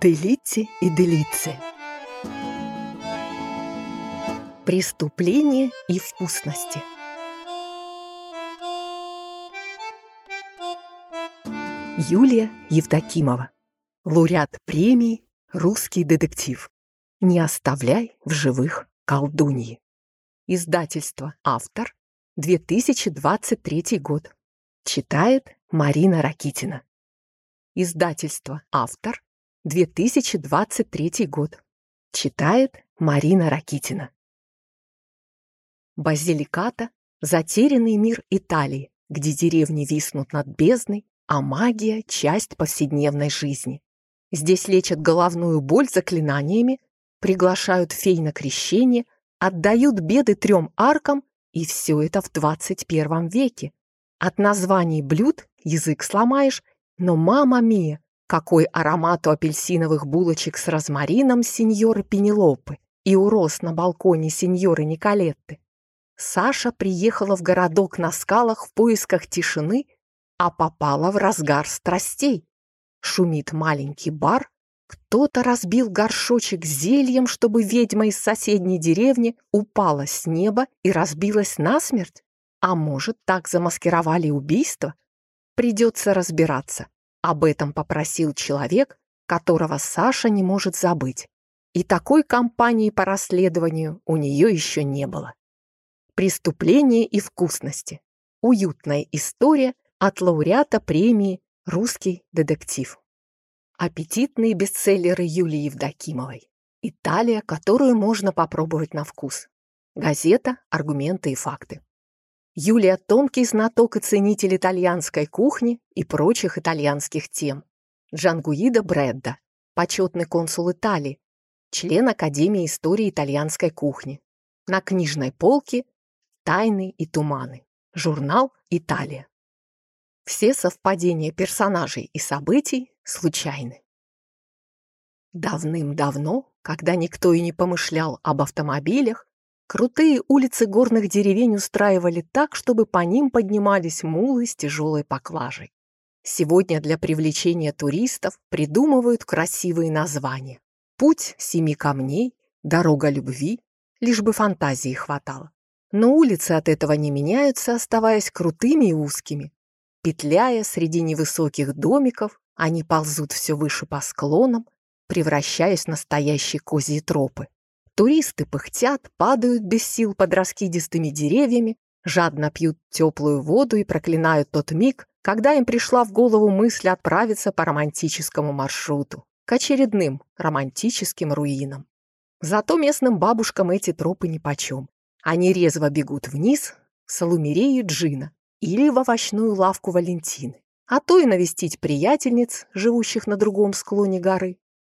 Делите и делице. Преступление и вкусности. Юлия Евдокимова. Лауреат премии «Русский детектив». Не оставляй в живых колдуньи. Издательство «Автор», 2023 год. Читает Марина Ракитина. Издательство «Автор», 2023 год. Читает Марина Ракитина. Базиликата – затерянный мир Италии, где деревни виснут над бездной, а магия – часть повседневной жизни. Здесь лечат головную боль заклинаниями, приглашают фей на крещение, отдают беды трем аркам, и все это в 21 веке. От названий блюд язык сломаешь, но, мама мия, какой аромат у апельсиновых булочек с розмарином сеньоры Пенелопы и у роз на балконе сеньоры Николетты. Саша приехала в городок на скалах в поисках тишины, а попала в разгар страстей. Шумит маленький бар, кто-то разбил горшочек с зельем, чтобы ведьма из соседней деревни упала с неба и разбилась насмерть. А может, так замаскировали убийство? Придется разбираться. Об этом попросил человек, которого Саша не может забыть. И такой кампании по расследованию у нее еще не было. Преступление и вкусности. Уютная история от лауреата премии «Русский детектив». Аппетитные бестселлеры Юлии Евдокимовой. Италия, которую можно попробовать на вкус. Газета «Аргументы и факты». Юлия – тонкий знаток и ценитель итальянской кухни и прочих итальянских тем. Джангуида Бредда, почетный консул Италии, член Академии истории итальянской кухни. На книжной полке «Тайны и туманы». Журнал «Италия». Все совпадения персонажей и событий случайны. Давным-давно, когда никто и не помышлял об автомобилях, Крутые улицы горных деревень устраивали так, чтобы по ним поднимались мулы с тяжелой поклажей. Сегодня для привлечения туристов придумывают красивые названия. Путь семи камней, дорога любви, лишь бы фантазии хватало. Но улицы от этого не меняются, оставаясь крутыми и узкими. Петляя среди невысоких домиков, они ползут все выше по склонам, превращаясь в настоящие козьи тропы. Туристы пыхтят, падают без сил под раскидистыми деревьями, жадно пьют теплую воду и проклинают тот миг, когда им пришла в голову мысль отправиться по романтическому маршруту, к очередным романтическим руинам. Зато местным бабушкам эти тропы нипочем. Они резво бегут вниз, в Салумерею Джина или в овощную лавку Валентины, а то и навестить приятельниц, живущих на другом склоне горы.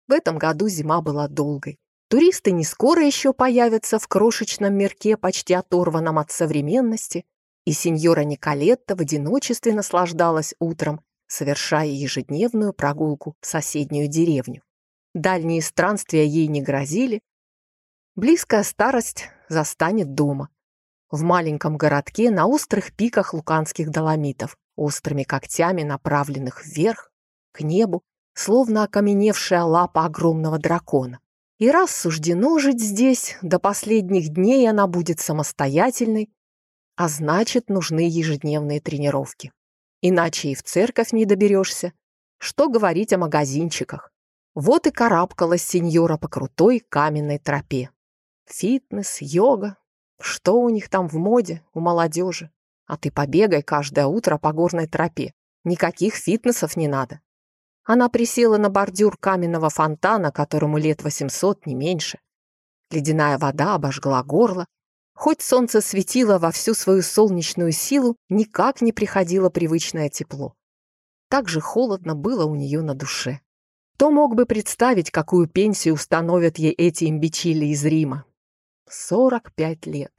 В этом году зима была долгой, Туристы не скоро еще появятся в крошечном мирке, почти оторванном от современности, и сеньора Николетта в одиночестве наслаждалась утром, совершая ежедневную прогулку в соседнюю деревню. Дальние странствия ей не грозили. Близкая старость застанет дома. В маленьком городке на острых пиках луканских доломитов, острыми когтями, направленных вверх, к небу, словно окаменевшая лапа огромного дракона. И раз суждено жить здесь, до последних дней она будет самостоятельной, а значит, нужны ежедневные тренировки. Иначе и в церковь не доберешься. Что говорить о магазинчиках? Вот и карабкалась сеньора по крутой каменной тропе. Фитнес, йога. Что у них там в моде, у молодежи? А ты побегай каждое утро по горной тропе. Никаких фитнесов не надо. Она присела на бордюр каменного фонтана, которому лет 800, не меньше. Ледяная вода обожгла горло. Хоть солнце светило во всю свою солнечную силу, никак не приходило привычное тепло. Так же холодно было у нее на душе. Кто мог бы представить, какую пенсию установят ей эти имбичили из Рима? 45 лет.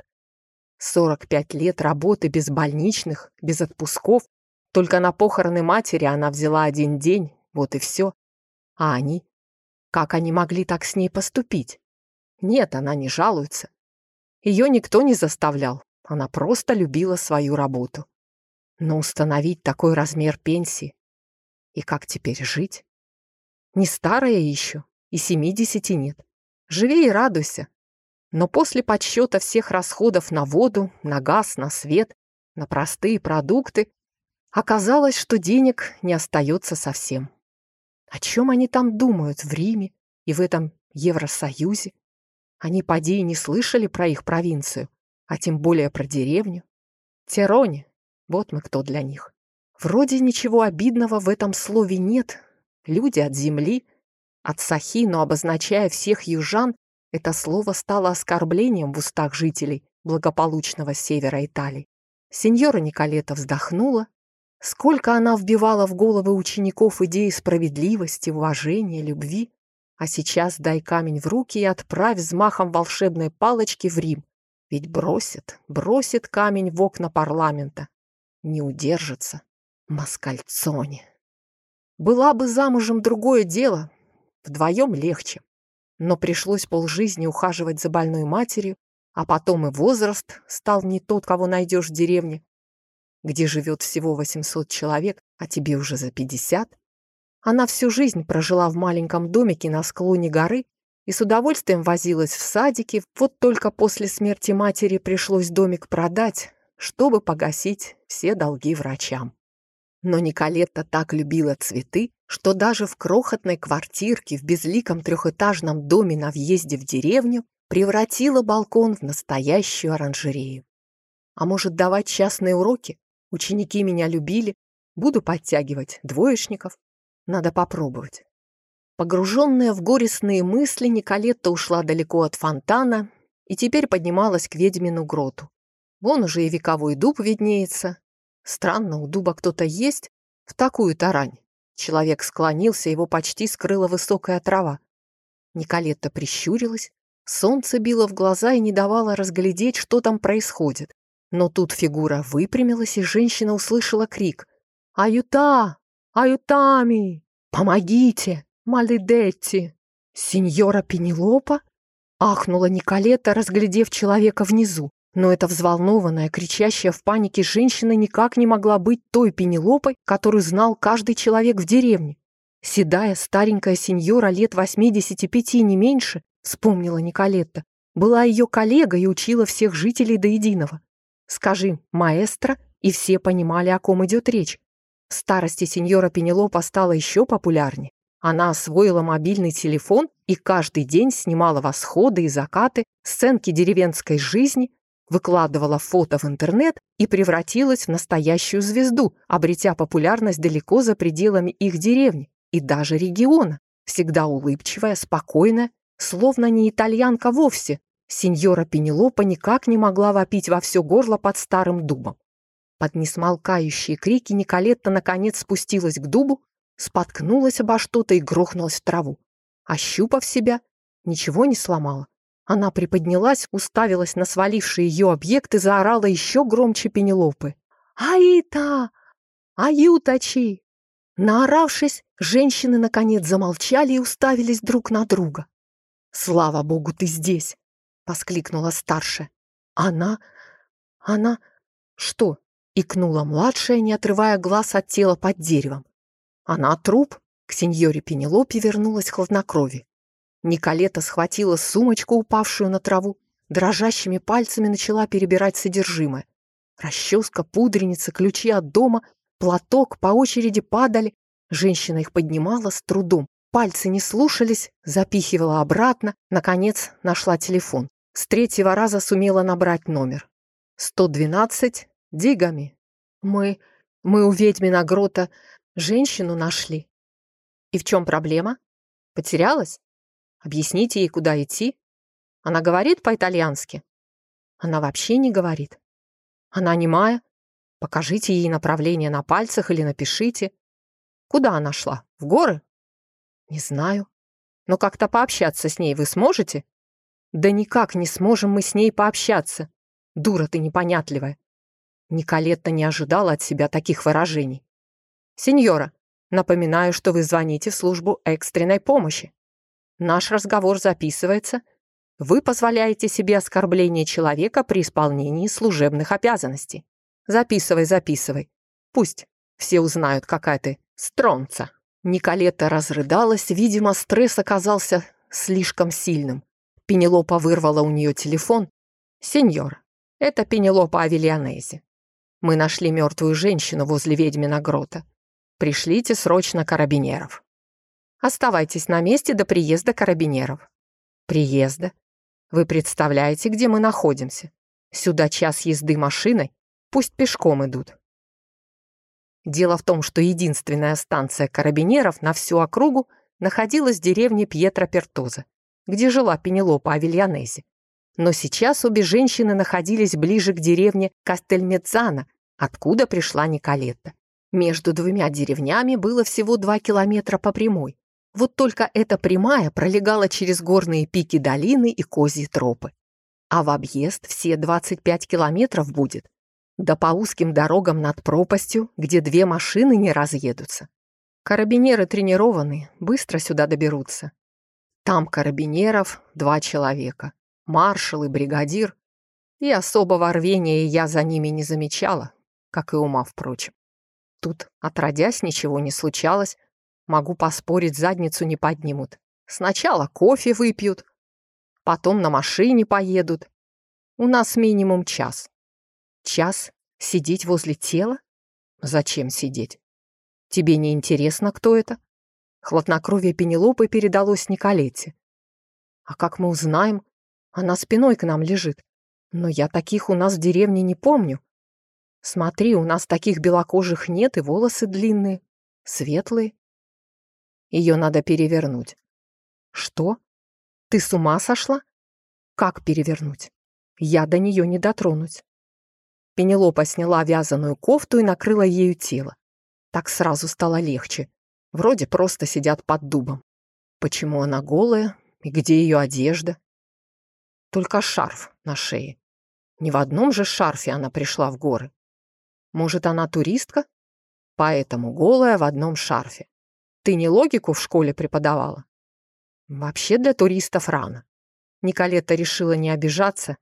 45 лет работы без больничных, без отпусков. Только на похороны матери она взяла один день, вот и все. А они? Как они могли так с ней поступить? Нет, она не жалуется. Ее никто не заставлял. Она просто любила свою работу. Но установить такой размер пенсии и как теперь жить? Не старая еще, и семидесяти нет. Живи и радуйся. Но после подсчета всех расходов на воду, на газ, на свет, на простые продукты, оказалось, что денег не остается совсем. О чем они там думают в Риме и в этом Евросоюзе? Они, поди, и не слышали про их провинцию, а тем более про деревню. Терони, вот мы кто для них. Вроде ничего обидного в этом слове нет. Люди от земли, от сахи, но обозначая всех южан, это слово стало оскорблением в устах жителей благополучного севера Италии. Сеньора Николета вздохнула. Сколько она вбивала в головы учеников идеи справедливости, уважения, любви. А сейчас дай камень в руки и отправь взмахом волшебной палочки в Рим. Ведь бросит, бросит камень в окна парламента. Не удержится. Маскальцоне. Была бы замужем другое дело, вдвоем легче. Но пришлось полжизни ухаживать за больной матерью, а потом и возраст стал не тот, кого найдешь в деревне, где живет всего 800 человек, а тебе уже за 50. Она всю жизнь прожила в маленьком домике на склоне горы и с удовольствием возилась в садике, вот только после смерти матери пришлось домик продать, чтобы погасить все долги врачам. Но Николетта так любила цветы, что даже в крохотной квартирке в безликом трехэтажном доме на въезде в деревню превратила балкон в настоящую оранжерею. А может, давать частные уроки? Ученики меня любили. Буду подтягивать двоечников. Надо попробовать. Погруженная в горестные мысли, Николетта ушла далеко от фонтана и теперь поднималась к ведьмину гроту. Вон уже и вековой дуб виднеется, Странно, у дуба кто-то есть в такую тарань. Человек склонился, его почти скрыла высокая трава. Николетта прищурилась, солнце било в глаза и не давало разглядеть, что там происходит. Но тут фигура выпрямилась, и женщина услышала крик. «Аюта! Аютами! Помогите! Малидетти! Сеньора Пенелопа?» Ахнула Николета, разглядев человека внизу. Но эта взволнованная, кричащая в панике женщина никак не могла быть той Пенелопой, которую знал каждый человек в деревне. Седая старенькая сеньора лет 85 не меньше, вспомнила Николетта, была ее коллега и учила всех жителей до единого. Скажи «маэстро», и все понимали, о ком идет речь. В старости сеньора Пенелопа стала еще популярнее. Она освоила мобильный телефон и каждый день снимала восходы и закаты, сценки деревенской жизни, выкладывала фото в интернет и превратилась в настоящую звезду, обретя популярность далеко за пределами их деревни и даже региона. Всегда улыбчивая, спокойная, словно не итальянка вовсе, сеньора Пенелопа никак не могла вопить во все горло под старым дубом. Под несмолкающие крики Николетта наконец спустилась к дубу, споткнулась обо что-то и грохнулась в траву. Ощупав себя, ничего не сломала. Она приподнялась, уставилась на сваливший ее объект и заорала еще громче Пенелопы. «Аита! Аютачи!» Наоравшись, женщины наконец замолчали и уставились друг на друга. «Слава богу, ты здесь!» — воскликнула старшая. «Она... она... что?» — икнула младшая, не отрывая глаз от тела под деревом. «Она труп?» — к сеньоре Пенелопе вернулась хладнокровие. Николета схватила сумочку, упавшую на траву, дрожащими пальцами начала перебирать содержимое. Расческа, пудреница, ключи от дома, платок по очереди падали. Женщина их поднимала с трудом. Пальцы не слушались, запихивала обратно. Наконец нашла телефон. С третьего раза сумела набрать номер. «112, Дигами. Мы... мы у ведьмина грота женщину нашли». «И в чем проблема? Потерялась?» Объясните ей, куда идти. Она говорит по-итальянски? Она вообще не говорит. Она немая? Покажите ей направление на пальцах или напишите. Куда она шла? В горы? Не знаю. Но как-то пообщаться с ней вы сможете? Да никак не сможем мы с ней пообщаться. Дура ты непонятливая. Николетта не ожидала от себя таких выражений. Сеньора, напоминаю, что вы звоните в службу экстренной помощи. Наш разговор записывается. Вы позволяете себе оскорбление человека при исполнении служебных обязанностей. Записывай, записывай. Пусть все узнают, какая ты стронца. Николета разрыдалась, видимо, стресс оказался слишком сильным. Пенелопа вырвала у нее телефон. «Сеньор, это Пенелопа Авельянези. Мы нашли мертвую женщину возле ведьмина грота. Пришлите срочно карабинеров. Оставайтесь на месте до приезда карабинеров. Приезда? Вы представляете, где мы находимся? Сюда час езды машиной, пусть пешком идут. Дело в том, что единственная станция карабинеров на всю округу находилась в деревне Пьетро Пертоза, где жила Пенелопа Авельянези. Но сейчас обе женщины находились ближе к деревне Кастельмецана, откуда пришла Николетта. Между двумя деревнями было всего два километра по прямой. Вот только эта прямая пролегала через горные пики долины и козьи тропы. А в объезд все 25 километров будет. Да по узким дорогам над пропастью, где две машины не разъедутся. Карабинеры тренированные, быстро сюда доберутся. Там карабинеров два человека маршал и бригадир, и особого рвения я за ними не замечала, как и ума, впрочем. Тут, отродясь, ничего не случалось, могу поспорить, задницу не поднимут. Сначала кофе выпьют, потом на машине поедут. У нас минимум час. Час сидеть возле тела? Зачем сидеть? Тебе не интересно, кто это? Хладнокровие Пенелопы передалось Николете. А как мы узнаем, она спиной к нам лежит. Но я таких у нас в деревне не помню. Смотри, у нас таких белокожих нет, и волосы длинные, светлые. Ее надо перевернуть. Что? Ты с ума сошла? Как перевернуть? Я до нее не дотронусь. Пенелопа сняла вязаную кофту и накрыла ею тело. Так сразу стало легче. Вроде просто сидят под дубом. Почему она голая? И где ее одежда? Только шарф на шее. Не в одном же шарфе она пришла в горы. Может, она туристка? Поэтому голая в одном шарфе. Ты не логику в школе преподавала? Вообще для туристов рано. Николета решила не обижаться.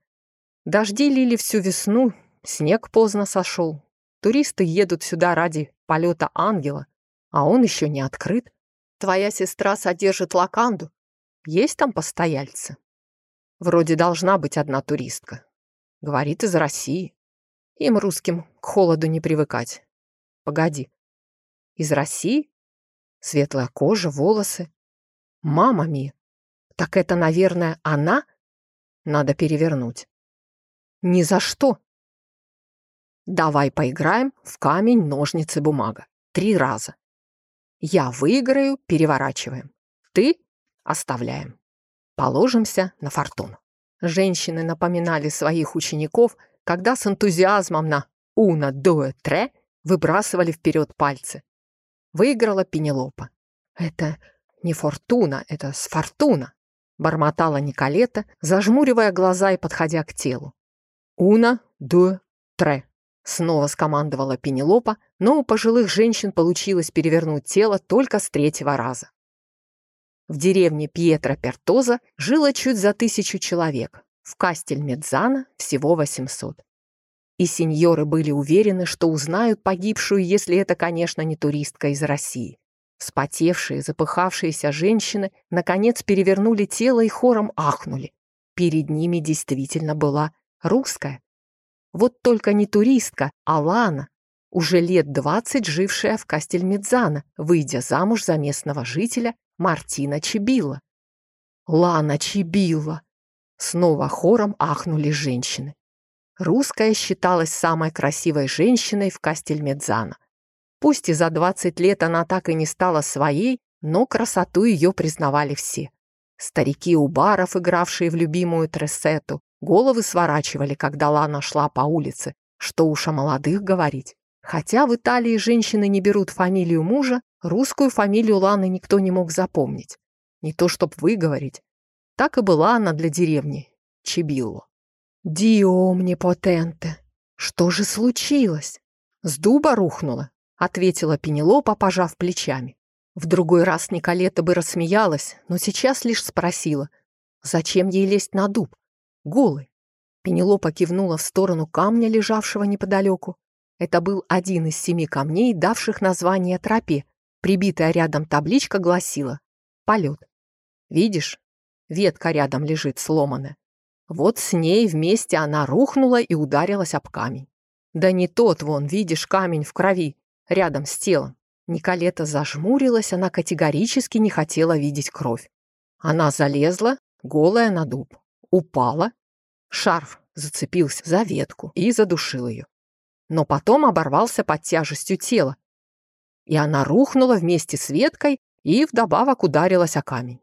Дожди лили всю весну, снег поздно сошел. Туристы едут сюда ради полета ангела, а он еще не открыт. Твоя сестра содержит лаканду. Есть там постояльцы? Вроде должна быть одна туристка. Говорит из России. Им, русским, к холоду не привыкать. Погоди. Из России? Светлая кожа, волосы. Мама ми. Так это, наверное, она? Надо перевернуть. Ни за что. Давай поиграем в камень, ножницы, бумага. Три раза. Я выиграю, переворачиваем. Ты оставляем. Положимся на фортуну. Женщины напоминали своих учеников, когда с энтузиазмом на «уна, дуэ, тре» выбрасывали вперед пальцы. Выиграла Пенелопа. «Это не фортуна, это с фортуна», бормотала Николета, зажмуривая глаза и подходя к телу. «Уна, дуэ, тре», снова скомандовала Пенелопа, но у пожилых женщин получилось перевернуть тело только с третьего раза. В деревне Пьетро Пертоза жило чуть за тысячу человек, в Кастель-Медзана всего 800. И сеньоры были уверены, что узнают погибшую, если это, конечно, не туристка из России. Вспотевшие, запыхавшиеся женщины наконец перевернули тело и хором ахнули. Перед ними действительно была русская. Вот только не туристка, а Лана, уже лет двадцать жившая в Кастельмедзана, выйдя замуж за местного жителя Мартина Чибила. Лана Чибила. Снова хором ахнули женщины. Русская считалась самой красивой женщиной в Кастельмедзана. Пусть и за 20 лет она так и не стала своей, но красоту ее признавали все. Старики у баров, игравшие в любимую трессету, головы сворачивали, когда Лана шла по улице. Что уж о молодых говорить. Хотя в Италии женщины не берут фамилию мужа, русскую фамилию Ланы никто не мог запомнить. Не то чтоб выговорить. Так и была она для деревни. Чебилло. «Дио омнипотенте! Что же случилось?» «С дуба рухнула», — ответила Пенелопа, пожав плечами. В другой раз Николета бы рассмеялась, но сейчас лишь спросила, зачем ей лезть на дуб? Голый. Пенелопа кивнула в сторону камня, лежавшего неподалеку. Это был один из семи камней, давших название тропе, Прибитая рядом табличка гласила «Полет». Видишь, ветка рядом лежит сломанная. Вот с ней вместе она рухнула и ударилась об камень. Да не тот вон, видишь, камень в крови, рядом с телом. Николета зажмурилась, она категорически не хотела видеть кровь. Она залезла, голая на дуб, упала. Шарф зацепился за ветку и задушил ее. Но потом оборвался под тяжестью тела, и она рухнула вместе с веткой и вдобавок ударилась о камень.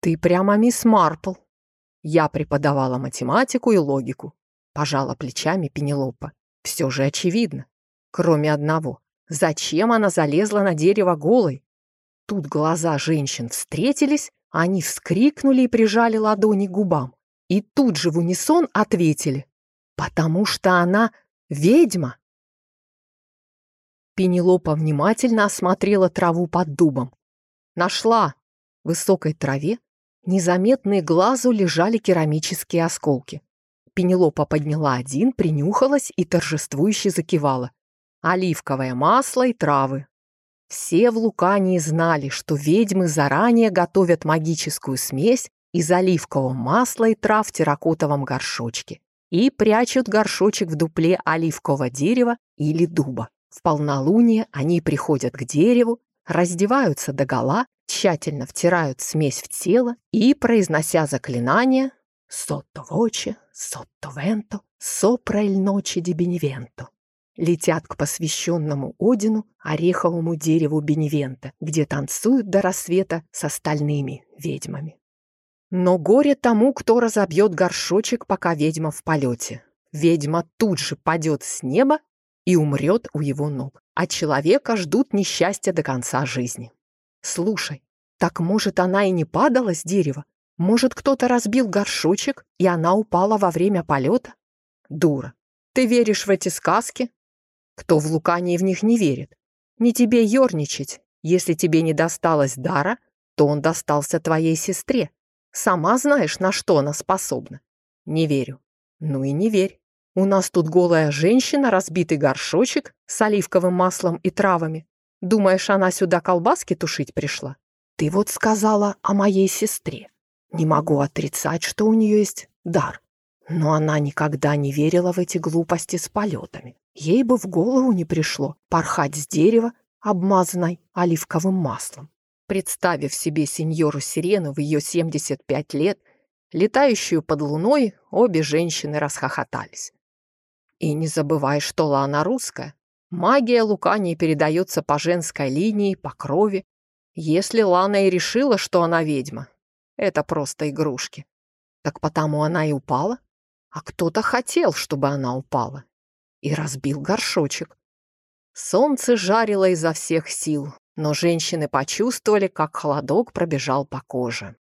«Ты прямо мисс Марпл!» Я преподавала математику и логику. Пожала плечами Пенелопа. Все же очевидно. Кроме одного. Зачем она залезла на дерево голой? Тут глаза женщин встретились, они вскрикнули и прижали ладони к губам. И тут же в унисон ответили. Потому что она ведьма. Пенелопа внимательно осмотрела траву под дубом. Нашла. В высокой траве незаметные глазу лежали керамические осколки. Пенелопа подняла один, принюхалась и торжествующе закивала. Оливковое масло и травы. Все в Лукании знали, что ведьмы заранее готовят магическую смесь из оливкового масла и трав в терракотовом горшочке и прячут горшочек в дупле оливкового дерева или дуба. В полнолуние они приходят к дереву, раздеваются догола, тщательно втирают смесь в тело и, произнося заклинание «Сотто воче, сотто венто, сопра иль ночи ди беневенто», летят к посвященному Одину ореховому дереву Беневента, где танцуют до рассвета с остальными ведьмами. Но горе тому, кто разобьет горшочек, пока ведьма в полете. Ведьма тут же падет с неба и умрет у его ног, а человека ждут несчастья до конца жизни. Слушай, так может она и не падала с дерева? Может кто-то разбил горшочек, и она упала во время полета? Дура, ты веришь в эти сказки? Кто в Лукании в них не верит? Не тебе ерничать. Если тебе не досталось дара, то он достался твоей сестре. Сама знаешь, на что она способна. Не верю. Ну и не верь. У нас тут голая женщина, разбитый горшочек с оливковым маслом и травами. Думаешь, она сюда колбаски тушить пришла? Ты вот сказала о моей сестре. Не могу отрицать, что у нее есть дар. Но она никогда не верила в эти глупости с полетами. Ей бы в голову не пришло порхать с дерева, обмазанной оливковым маслом. Представив себе сеньору Сирену в ее 75 лет, летающую под луной, обе женщины расхохотались. И не забывай, что Лана русская. Магия Лукании передается по женской линии, по крови. Если Лана и решила, что она ведьма, это просто игрушки. Так потому она и упала. А кто-то хотел, чтобы она упала. И разбил горшочек. Солнце жарило изо всех сил, но женщины почувствовали, как холодок пробежал по коже.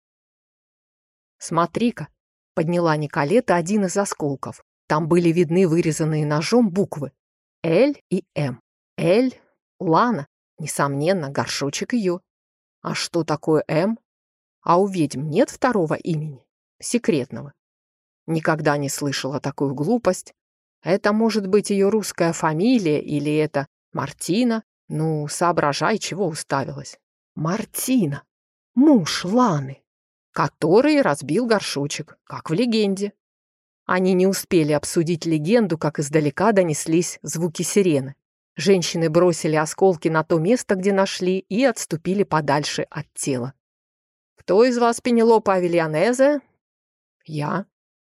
«Смотри-ка», — подняла Николета один из осколков. Там были видны вырезанные ножом буквы «Л» и «М». «Л» — Лана, несомненно, горшочек ее. А что такое «М»? А у ведьм нет второго имени, секретного. Никогда не слышала такую глупость. Это может быть ее русская фамилия или это Мартина. Ну, соображай, чего уставилась. Мартина, муж Ланы, который разбил горшочек, как в легенде. Они не успели обсудить легенду, как издалека донеслись звуки сирены. Женщины бросили осколки на то место, где нашли, и отступили подальше от тела. «Кто из вас Пенелопа Авельянезе?» «Я».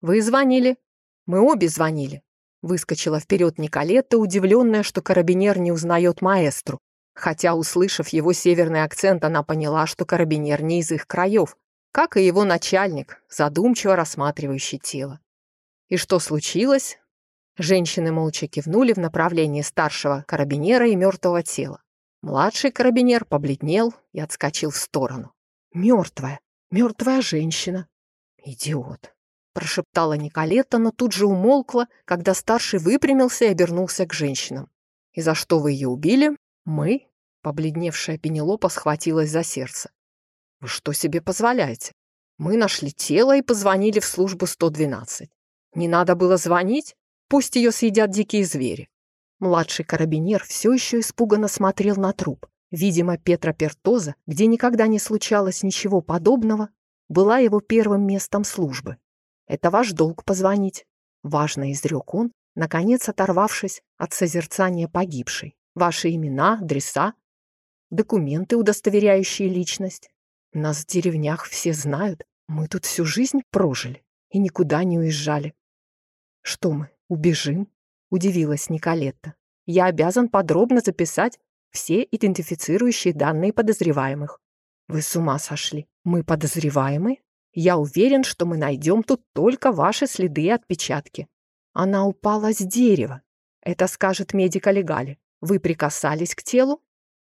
«Вы звонили?» «Мы обе звонили». Выскочила вперед Николетта, удивленная, что карабинер не узнает маэстру. Хотя, услышав его северный акцент, она поняла, что карабинер не из их краев, как и его начальник, задумчиво рассматривающий тело. И что случилось? Женщины молча кивнули в направлении старшего карабинера и мертвого тела. Младший карабинер побледнел и отскочил в сторону. «Мертвая! Мертвая женщина!» «Идиот!» — прошептала Николета, но тут же умолкла, когда старший выпрямился и обернулся к женщинам. «И за что вы ее убили?» «Мы?» — побледневшая Пенелопа схватилась за сердце. «Вы что себе позволяете? Мы нашли тело и позвонили в службу 112. Не надо было звонить? Пусть ее съедят дикие звери. Младший карабинер все еще испуганно смотрел на труп. Видимо, Петра Пертоза, где никогда не случалось ничего подобного, была его первым местом службы. «Это ваш долг позвонить», — важно изрек он, наконец оторвавшись от созерцания погибшей. «Ваши имена, адреса, документы, удостоверяющие личность. Нас в деревнях все знают, мы тут всю жизнь прожили и никуда не уезжали». «Что мы, убежим?» — удивилась Николетта. «Я обязан подробно записать все идентифицирующие данные подозреваемых. Вы с ума сошли. Мы подозреваемы? Я уверен, что мы найдем тут только ваши следы и отпечатки. Она упала с дерева. Это скажет медика Легали. Вы прикасались к телу?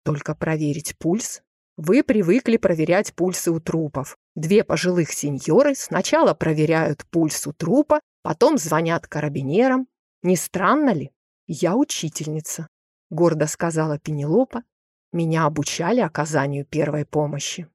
Только проверить пульс? Вы привыкли проверять пульсы у трупов. Две пожилых сеньоры сначала проверяют пульс у трупа, потом звонят карабинерам. Не странно ли? Я учительница гордо сказала Пенелопа, меня обучали оказанию первой помощи.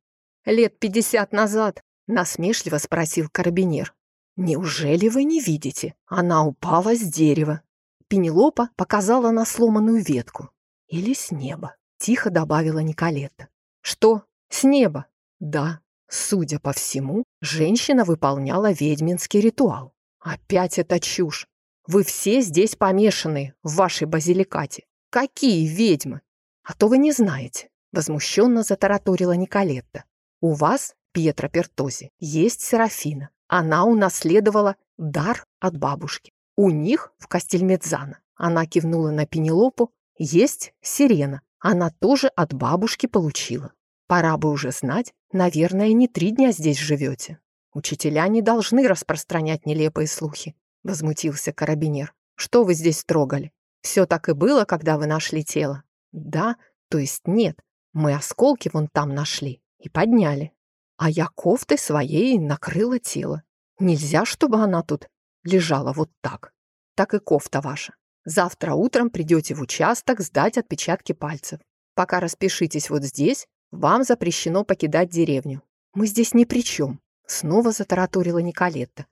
Лет пятьдесят назад насмешливо спросил карабинер. «Неужели вы не видите? Она упала с дерева». Пенелопа показала на сломанную ветку. «Или с неба», — тихо добавила Николетта. «Что? С неба?» «Да, судя по всему, женщина выполняла ведьминский ритуал. Опять это чушь. Вы все здесь помешаны в вашей базиликате. «Какие ведьмы? А то вы не знаете», — возмущенно затараторила Николетта. «У вас, Пьетро Пертози, есть Серафина. Она унаследовала дар от бабушки. У них в Кастельмедзана, она кивнула на Пенелопу, есть Сирена. Она тоже от бабушки получила. Пора бы уже знать, наверное, не три дня здесь живете. Учителя не должны распространять нелепые слухи», — возмутился карабинер. «Что вы здесь трогали? Все так и было, когда вы нашли тело? Да, то есть нет. Мы осколки вон там нашли и подняли. А я кофтой своей накрыла тело. Нельзя, чтобы она тут лежала вот так. Так и кофта ваша. Завтра утром придете в участок сдать отпечатки пальцев. Пока распишитесь вот здесь, вам запрещено покидать деревню. Мы здесь ни при чем. Снова затараторила Николетта.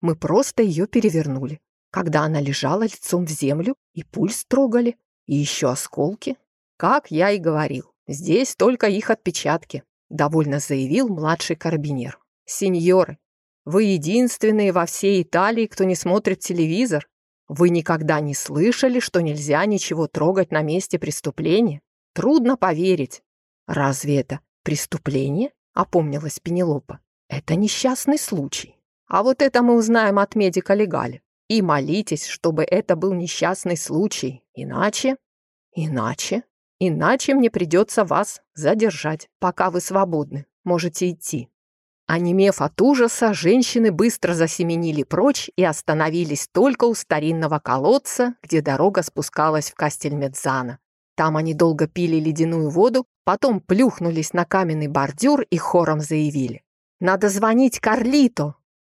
Мы просто ее перевернули когда она лежала лицом в землю, и пульс трогали, и еще осколки. Как я и говорил, здесь только их отпечатки, довольно заявил младший карабинер. Сеньоры, вы единственные во всей Италии, кто не смотрит телевизор. Вы никогда не слышали, что нельзя ничего трогать на месте преступления? Трудно поверить. Разве это преступление? Опомнилась Пенелопа. Это несчастный случай. А вот это мы узнаем от медика Легаля. И молитесь, чтобы это был несчастный случай. Иначе... Иначе... Иначе мне придется вас задержать, пока вы свободны. Можете идти». Онемев от ужаса, женщины быстро засеменили прочь и остановились только у старинного колодца, где дорога спускалась в Кастельмедзана. Там они долго пили ледяную воду, потом плюхнулись на каменный бордюр и хором заявили. «Надо звонить Карлито!